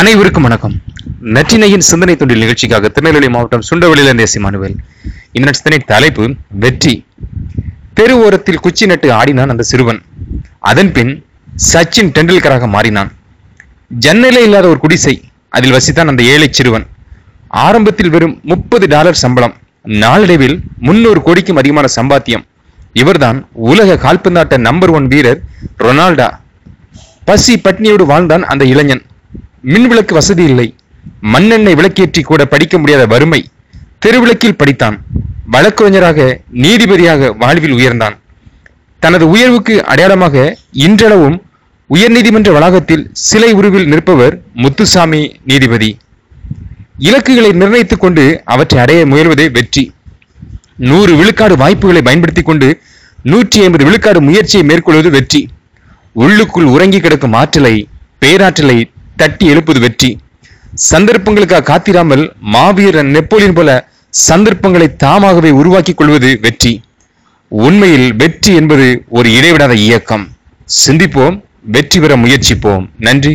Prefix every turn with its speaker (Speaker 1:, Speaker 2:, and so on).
Speaker 1: அனைவருக்கும் வணக்கம். நற்றினையின் சிந்தனை தொண்டில் நிகழ்ச்சிக்காக திருநெல்வேலி மாவட்டம் சுண்டவெளியில தேசிய மானுவேல். இந்த நட்சத்திரை தலைப்பு வெற்றி. தெருவோரத்தில் குச்சி நட்டு ஆடினான் அந்த சிறுவன். அதன் பின் சச்சின் டெண்டுல்கராக மாறினான். ஜன்னலே இல்லாத ஒரு குடிசை அதில் வசித்தான் அந்த ஏழை சிறுவன். ஆரம்பத்தில் வெறும் முப்பது டாலர் சம்பளம் நாளடைவில் முன்னூறு கோடிக்கும் அதிகமான சம்பாத்தியம். இவர்தான் உலக கால்பந்தாட்ட நம்பர் ஒன் வீரர் ரொனால்டா. பசி பட்னியோடு வாழ்ந்தான் அந்த இளைஞன். மின்விளக்கு வசதி இல்லை. மண்ணெண்ணெய் விளக்கேற்றி கூட படிக்க முடியாத வறுமை. தெருவிளக்கில் படித்தான். வழக்கறிஞராக நீதிபதியாக வாழ்வில் உயர்ந்தான். தனது உயர்வுக்கு அடையாளமாக இன்றளவும் உயர்நீதிமன்ற வளாகத்தில் சிலை உருவில் நிற்பவர் முத்துசாமி நீதிபதி. இலக்குகளை நிர்ணயித்துக் கொண்டு அவற்றை அடைய முயல்வதே வெற்றி. நூறு விழுக்காடு வாய்ப்புகளை பயன்படுத்தி கொண்டு நூற்றி ஐம்பது விழுக்காடு முயற்சியை மேற்கொள்வது வெற்றி. உள்ளுக்குள் உறங்கி கிடக்கும் ஆற்றலை பேராற்றலை தட்டி எழுப்புவது வெற்றி. சந்தர்ப்பங்களுக்காக காத்திராமல் மாவீரன் நெப்போலியன் போல சந்தர்ப்பங்களை தாமாகவே உருவாக்கிக் கொள்வது வெற்றி. உண்மையில் வெற்றி என்பது ஒரு இடைவிடாத இயக்கம். சிந்திப்போம் வெற்றி பெற முயற்சிப்போம். நன்றி.